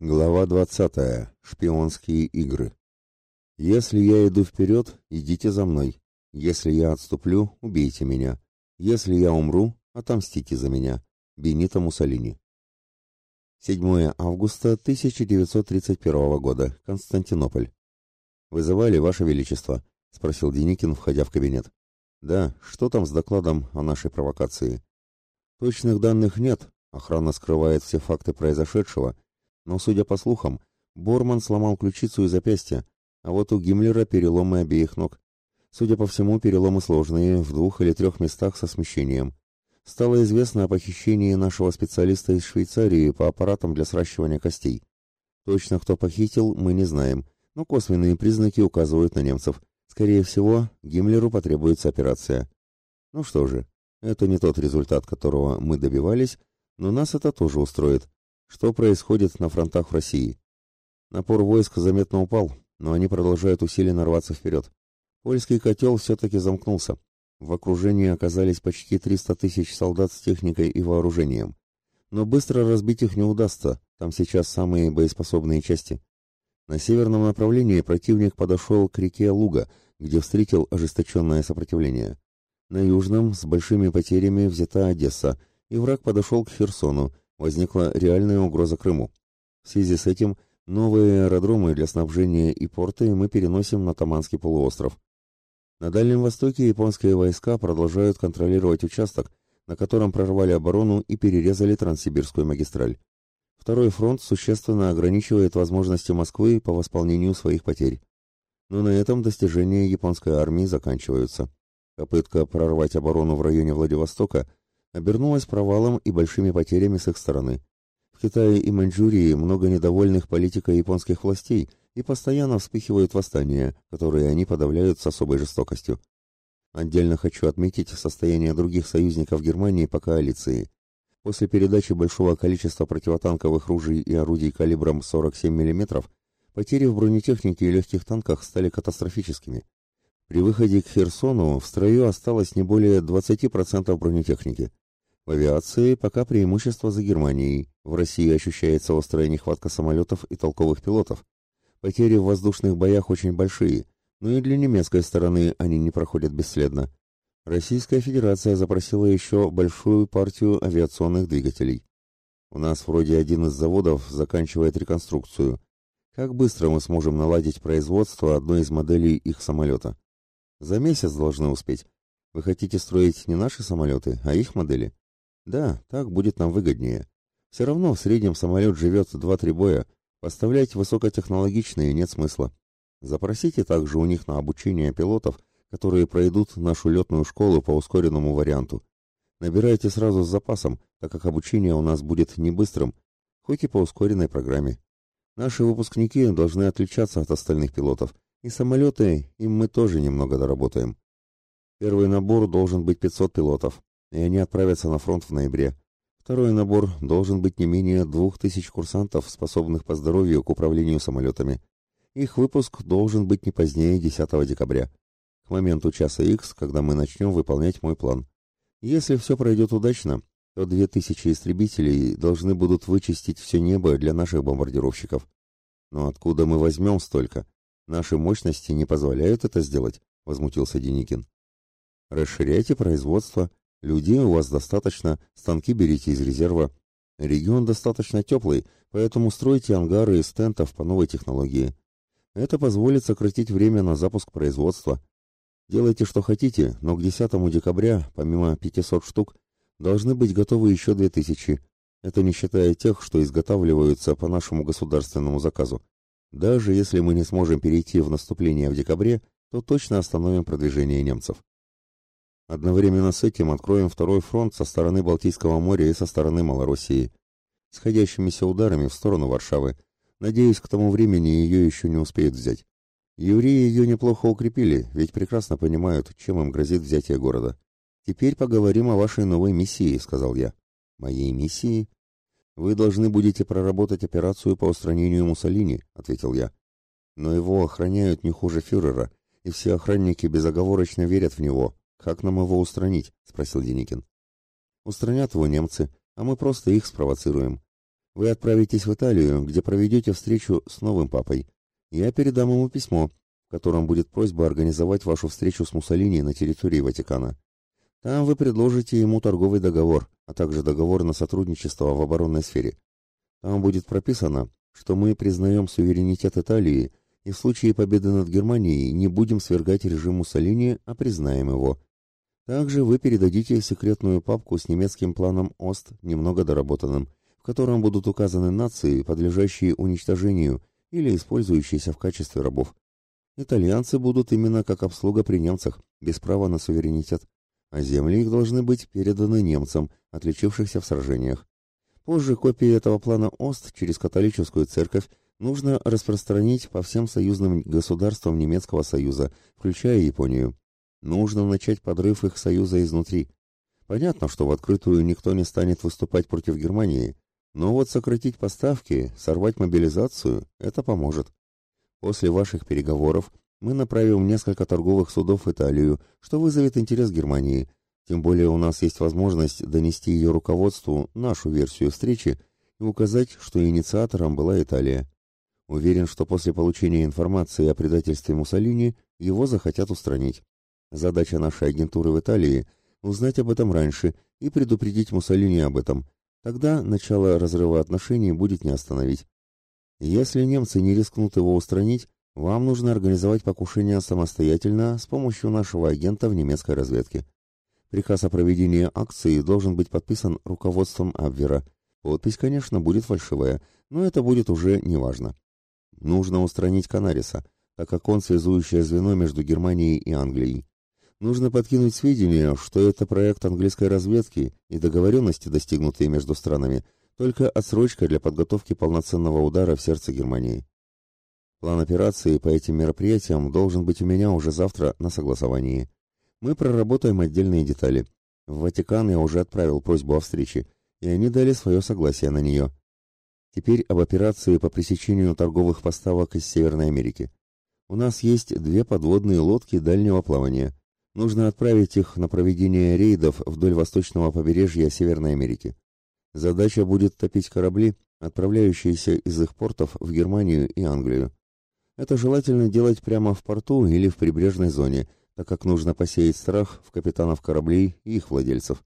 Глава 20. Шпионские игры. Если я иду вперед, идите за мной. Если я отступлю, убейте меня. Если я умру, отомстите за меня. Бенито Муссолини. 7 августа 1931 года. Константинополь. «Вызывали, Ваше Величество?» — спросил Деникин, входя в кабинет. «Да, что там с докладом о нашей провокации?» «Точных данных нет. Охрана скрывает все факты произошедшего» Но, судя по слухам, Борман сломал ключицу и запястье, а вот у Гиммлера переломы обеих ног. Судя по всему, переломы сложные, в двух или трех местах со смещением. Стало известно о похищении нашего специалиста из Швейцарии по аппаратам для сращивания костей. Точно кто похитил, мы не знаем, но косвенные признаки указывают на немцев. Скорее всего, Гиммлеру потребуется операция. Ну что же, это не тот результат, которого мы добивались, но нас это тоже устроит. Что происходит на фронтах в России? Напор войск заметно упал, но они продолжают усиленно рваться вперед. Польский котел все-таки замкнулся. В окружении оказались почти 300 тысяч солдат с техникой и вооружением. Но быстро разбить их не удастся, там сейчас самые боеспособные части. На северном направлении противник подошел к реке Луга, где встретил ожесточенное сопротивление. На южном с большими потерями взята Одесса, и враг подошел к Херсону, возникла реальная угроза Крыму. В связи с этим новые аэродромы для снабжения и порты мы переносим на Таманский полуостров. На Дальнем Востоке японские войска продолжают контролировать участок, на котором прорвали оборону и перерезали Транссибирскую магистраль. Второй фронт существенно ограничивает возможности Москвы по восполнению своих потерь. Но на этом достижения японской армии заканчиваются. Попытка прорвать оборону в районе Владивостока – обернулась провалом и большими потерями с их стороны. В Китае и Маньчжурии много недовольных политикой японских властей и постоянно вспыхивают восстания, которые они подавляют с особой жестокостью. Отдельно хочу отметить состояние других союзников Германии по коалиции. После передачи большого количества противотанковых ружей и орудий калибром 47 мм потери в бронетехнике и легких танках стали катастрофическими. При выходе к Херсону в строю осталось не более 20% бронетехники. В авиации пока преимущество за Германией. В России ощущается острая нехватка самолетов и толковых пилотов. Потери в воздушных боях очень большие, но и для немецкой стороны они не проходят бесследно. Российская Федерация запросила еще большую партию авиационных двигателей. У нас вроде один из заводов заканчивает реконструкцию. Как быстро мы сможем наладить производство одной из моделей их самолета? За месяц должны успеть. Вы хотите строить не наши самолеты, а их модели? Да, так будет нам выгоднее. Все равно в среднем самолет живет два-три боя. Поставлять высокотехнологичные нет смысла. Запросите также у них на обучение пилотов, которые пройдут нашу летную школу по ускоренному варианту. Набирайте сразу с запасом, так как обучение у нас будет не быстрым, хоть и по ускоренной программе. Наши выпускники должны отличаться от остальных пилотов, и самолеты им мы тоже немного доработаем. Первый набор должен быть 500 пилотов, и они отправятся на фронт в ноябре. Второй набор должен быть не менее двух тысяч курсантов, способных по здоровью к управлению самолетами. Их выпуск должен быть не позднее 10 декабря, к моменту часа X, когда мы начнем выполнять мой план. Если все пройдет удачно, то 2000 истребителей должны будут вычистить все небо для наших бомбардировщиков. Но откуда мы возьмем столько? Наши мощности не позволяют это сделать, возмутился Деникин. Расширяйте производство, Людей у вас достаточно, станки берите из резерва. Регион достаточно теплый, поэтому стройте ангары из тентов по новой технологии. Это позволит сократить время на запуск производства. Делайте, что хотите, но к 10 декабря, помимо 500 штук, должны быть готовы еще 2000. Это не считая тех, что изготавливаются по нашему государственному заказу. Даже если мы не сможем перейти в наступление в декабре, то точно остановим продвижение немцев. Одновременно с этим откроем второй фронт со стороны Балтийского моря и со стороны Малороссии, сходящимися ударами в сторону Варшавы. Надеюсь, к тому времени ее еще не успеют взять. Евреи ее неплохо укрепили, ведь прекрасно понимают, чем им грозит взятие города. Теперь поговорим о вашей новой миссии, сказал я. Моей миссии? Вы должны будете проработать операцию по устранению Муссолини, ответил я. Но его охраняют не хуже фюрера, и все охранники безоговорочно верят в него, «Как нам его устранить?» — спросил Деникин. «Устранят его немцы, а мы просто их спровоцируем. Вы отправитесь в Италию, где проведете встречу с новым папой. Я передам ему письмо, в котором будет просьба организовать вашу встречу с Муссолини на территории Ватикана. Там вы предложите ему торговый договор, а также договор на сотрудничество в оборонной сфере. Там будет прописано, что мы признаем суверенитет Италии и в случае победы над Германией не будем свергать режим Муссолини, а признаем его. Также вы передадите секретную папку с немецким планом ОСТ, немного доработанным, в котором будут указаны нации, подлежащие уничтожению или использующиеся в качестве рабов. Итальянцы будут именно как обслуга при немцах, без права на суверенитет, а земли их должны быть переданы немцам, отличившихся в сражениях. Позже копии этого плана ОСТ через католическую церковь нужно распространить по всем союзным государствам Немецкого Союза, включая Японию. Нужно начать подрыв их союза изнутри. Понятно, что в открытую никто не станет выступать против Германии, но вот сократить поставки, сорвать мобилизацию – это поможет. После ваших переговоров мы направим несколько торговых судов в Италию, что вызовет интерес Германии. Тем более у нас есть возможность донести ее руководству нашу версию встречи и указать, что инициатором была Италия. Уверен, что после получения информации о предательстве Муссолини его захотят устранить. Задача нашей агентуры в Италии – узнать об этом раньше и предупредить Муссолини об этом. Тогда начало разрыва отношений будет не остановить. Если немцы не рискнут его устранить, вам нужно организовать покушение самостоятельно с помощью нашего агента в немецкой разведке. Приказ о проведении акции должен быть подписан руководством Абвера. Подпись, конечно, будет фальшивая, но это будет уже неважно. Нужно устранить Канариса, так как он связующее звено между Германией и Англией. Нужно подкинуть сведения, что это проект английской разведки и договоренности, достигнутые между странами, только отсрочка для подготовки полноценного удара в сердце Германии. План операции по этим мероприятиям должен быть у меня уже завтра на согласовании. Мы проработаем отдельные детали. В Ватикан я уже отправил просьбу о встрече, и они дали свое согласие на нее. Теперь об операции по пресечению торговых поставок из Северной Америки. У нас есть две подводные лодки дальнего плавания – Нужно отправить их на проведение рейдов вдоль восточного побережья Северной Америки. Задача будет топить корабли, отправляющиеся из их портов в Германию и Англию. Это желательно делать прямо в порту или в прибрежной зоне, так как нужно посеять страх в капитанов кораблей и их владельцев.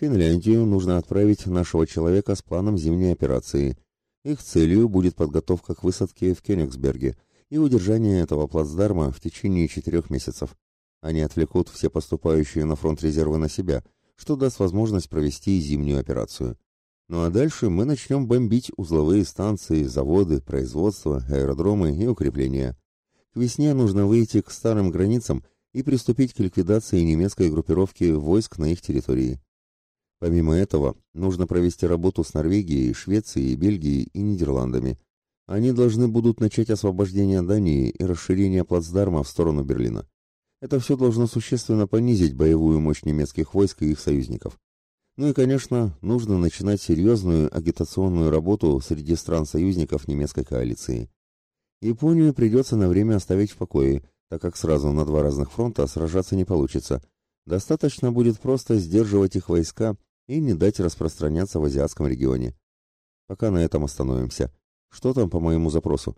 Финляндию нужно отправить нашего человека с планом зимней операции. Их целью будет подготовка к высадке в Кёнигсберге и удержание этого плацдарма в течение четырех месяцев. Они отвлекут все поступающие на фронт резервы на себя, что даст возможность провести зимнюю операцию. Ну а дальше мы начнем бомбить узловые станции, заводы, производства, аэродромы и укрепления. К весне нужно выйти к старым границам и приступить к ликвидации немецкой группировки войск на их территории. Помимо этого, нужно провести работу с Норвегией, Швецией, Бельгией и Нидерландами. Они должны будут начать освобождение Дании и расширение плацдарма в сторону Берлина. Это все должно существенно понизить боевую мощь немецких войск и их союзников. Ну и, конечно, нужно начинать серьезную агитационную работу среди стран-союзников немецкой коалиции. Японию придется на время оставить в покое, так как сразу на два разных фронта сражаться не получится. Достаточно будет просто сдерживать их войска и не дать распространяться в азиатском регионе. Пока на этом остановимся. Что там по моему запросу?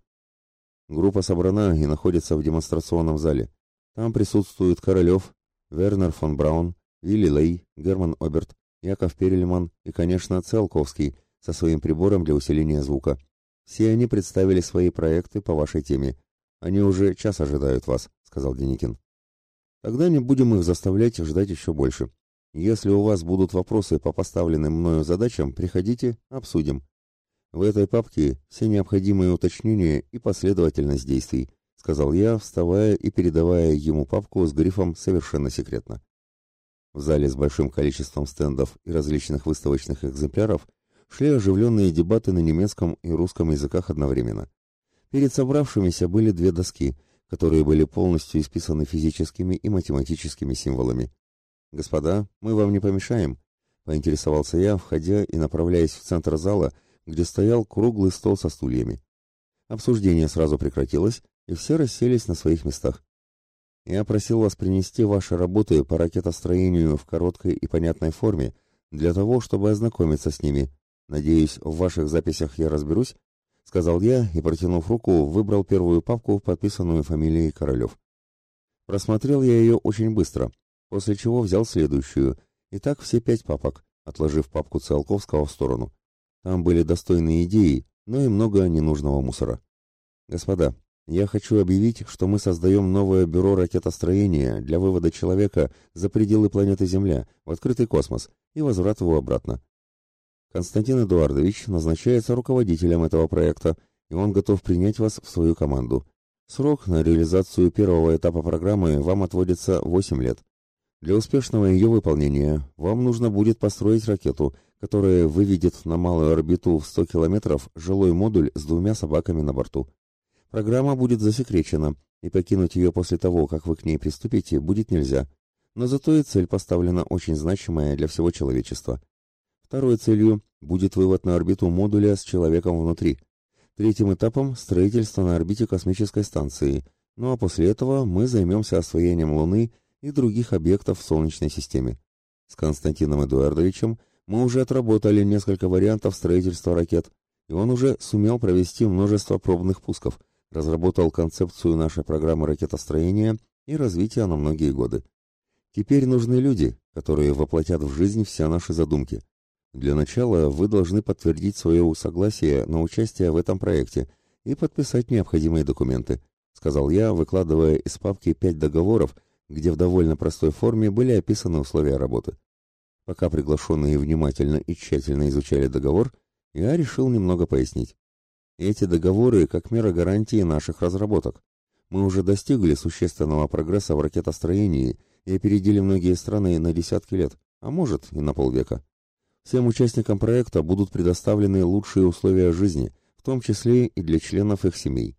Группа собрана и находится в демонстрационном зале. Там присутствуют Королев, Вернер фон Браун, Вилли Лей, Герман Оберт, Яков Перельман и, конечно, Циолковский со своим прибором для усиления звука. Все они представили свои проекты по вашей теме. Они уже час ожидают вас, сказал Деникин. Тогда не будем их заставлять ждать еще больше. Если у вас будут вопросы по поставленным мною задачам, приходите, обсудим. В этой папке все необходимые уточнения и последовательность действий сказал я, вставая и передавая ему папку с грифом «Совершенно секретно». В зале с большим количеством стендов и различных выставочных экземпляров шли оживленные дебаты на немецком и русском языках одновременно. Перед собравшимися были две доски, которые были полностью исписаны физическими и математическими символами. «Господа, мы вам не помешаем?» — поинтересовался я, входя и направляясь в центр зала, где стоял круглый стол со стульями. Обсуждение сразу прекратилось, и все расселись на своих местах. Я просил вас принести ваши работы по ракетостроению в короткой и понятной форме, для того, чтобы ознакомиться с ними, Надеюсь, в ваших записях я разберусь, сказал я и, протянув руку, выбрал первую папку, подписанную фамилией Королев. Просмотрел я ее очень быстро, после чего взял следующую, и так все пять папок, отложив папку Циолковского в сторону. Там были достойные идеи, но и много ненужного мусора. Господа, я хочу объявить, что мы создаем новое бюро ракетостроения для вывода человека за пределы планеты Земля в открытый космос и возврата его обратно. Константин Эдуардович назначается руководителем этого проекта, и он готов принять вас в свою команду. Срок на реализацию первого этапа программы вам отводится 8 лет. Для успешного ее выполнения вам нужно будет построить ракету, которая выведет на малую орбиту в 100 километров жилой модуль с двумя собаками на борту. Программа будет засекречена, и покинуть ее после того, как вы к ней приступите, будет нельзя. Но зато и цель поставлена очень значимая для всего человечества – Второй целью будет вывод на орбиту модуля с человеком внутри. Третьим этапом – строительство на орбите космической станции. Ну а после этого мы займемся освоением Луны и других объектов в Солнечной системе. С Константином Эдуардовичем мы уже отработали несколько вариантов строительства ракет, и он уже сумел провести множество пробных пусков, разработал концепцию нашей программы ракетостроения и развития на многие годы. Теперь нужны люди, которые воплотят в жизнь все наши задумки – для начала вы должны подтвердить свое согласие на участие в этом проекте и подписать необходимые документы, сказал я, выкладывая из папки пять договоров, где в довольно простой форме были описаны условия работы. Пока приглашенные внимательно и тщательно изучали договор, я решил немного пояснить. Эти договоры как мера гарантии наших разработок. Мы уже достигли существенного прогресса в ракетостроении и опередили многие страны на десятки лет, а может и на полвека. Всем участникам проекта будут предоставлены лучшие условия жизни, в том числе и для членов их семей.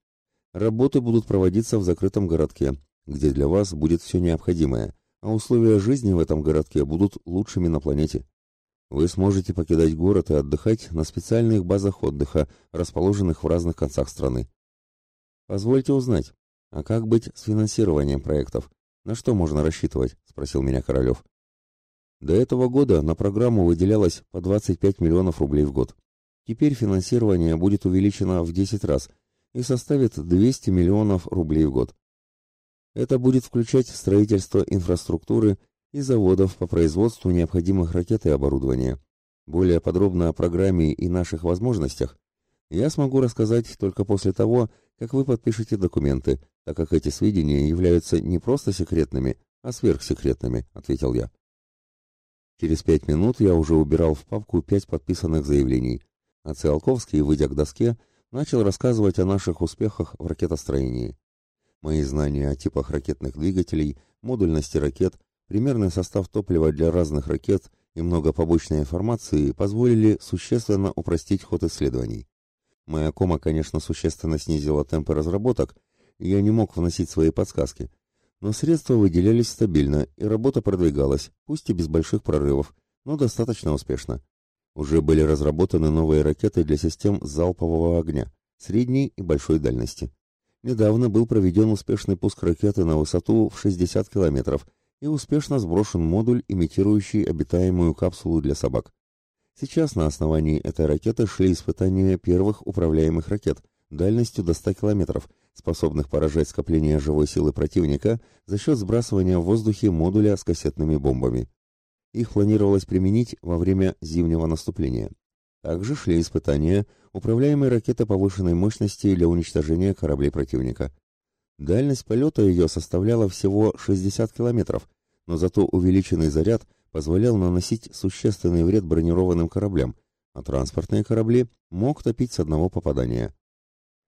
Работы будут проводиться в закрытом городке, где для вас будет все необходимое, а условия жизни в этом городке будут лучшими на планете. Вы сможете покидать город и отдыхать на специальных базах отдыха, расположенных в разных концах страны. Позвольте узнать, а как быть с финансированием проектов? На что можно рассчитывать? спросил меня Королев. До этого года на программу выделялось по 25 миллионов рублей в год. Теперь финансирование будет увеличено в 10 раз и составит 200 миллионов рублей в год. Это будет включать строительство инфраструктуры и заводов по производству необходимых ракет и оборудования. Более подробно о программе и наших возможностях я смогу рассказать только после того, как вы подпишете документы, так как эти сведения являются не просто секретными, а сверхсекретными, ответил я. Через пять минут я уже убирал в папку пять подписанных заявлений, а Циолковский, выйдя к доске, начал рассказывать о наших успехах в ракетостроении. Мои знания о типах ракетных двигателей, модульности ракет, примерный состав топлива для разных ракет и много побочной информации позволили существенно упростить ход исследований. Моя кома, конечно, существенно снизила темпы разработок, и я не мог вносить свои подсказки – но средства выделялись стабильно, и работа продвигалась, пусть и без больших прорывов, но достаточно успешно. Уже были разработаны новые ракеты для систем залпового огня, средней и большой дальности. Недавно был проведен успешный пуск ракеты на высоту в 60 километров и успешно сброшен модуль, имитирующий обитаемую капсулу для собак. Сейчас на основании этой ракеты шли испытания первых управляемых ракет дальностью до 100 километров, способных поражать скопление живой силы противника за счет сбрасывания в воздухе модуля с кассетными бомбами. Их планировалось применить во время зимнего наступления. Также шли испытания управляемой ракеты повышенной мощности для уничтожения кораблей противника. Дальность полета ее составляла всего 60 километров, но зато увеличенный заряд позволял наносить существенный вред бронированным кораблям, а транспортные корабли мог топить с одного попадания.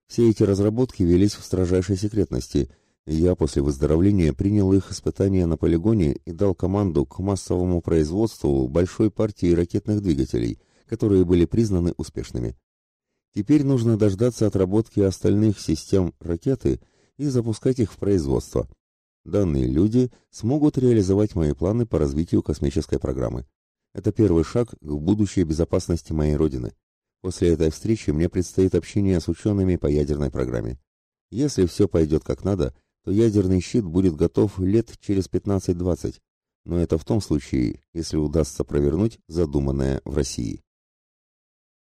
Все эти разработки велись в строжайшей секретности, и я после выздоровления принял их испытания на полигоне и дал команду к массовому производству большой партии ракетных двигателей, которые были признаны успешными. Теперь нужно дождаться отработки остальных систем ракеты и запускать их в производство. Данные люди смогут реализовать мои планы по развитию космической программы. Это первый шаг к будущей безопасности моей Родины. После этой встречи мне предстоит общение с учеными по ядерной программе. Если все пойдет как надо, то ядерный щит будет готов лет через 15-20, но это в том случае, если удастся провернуть задуманное в России.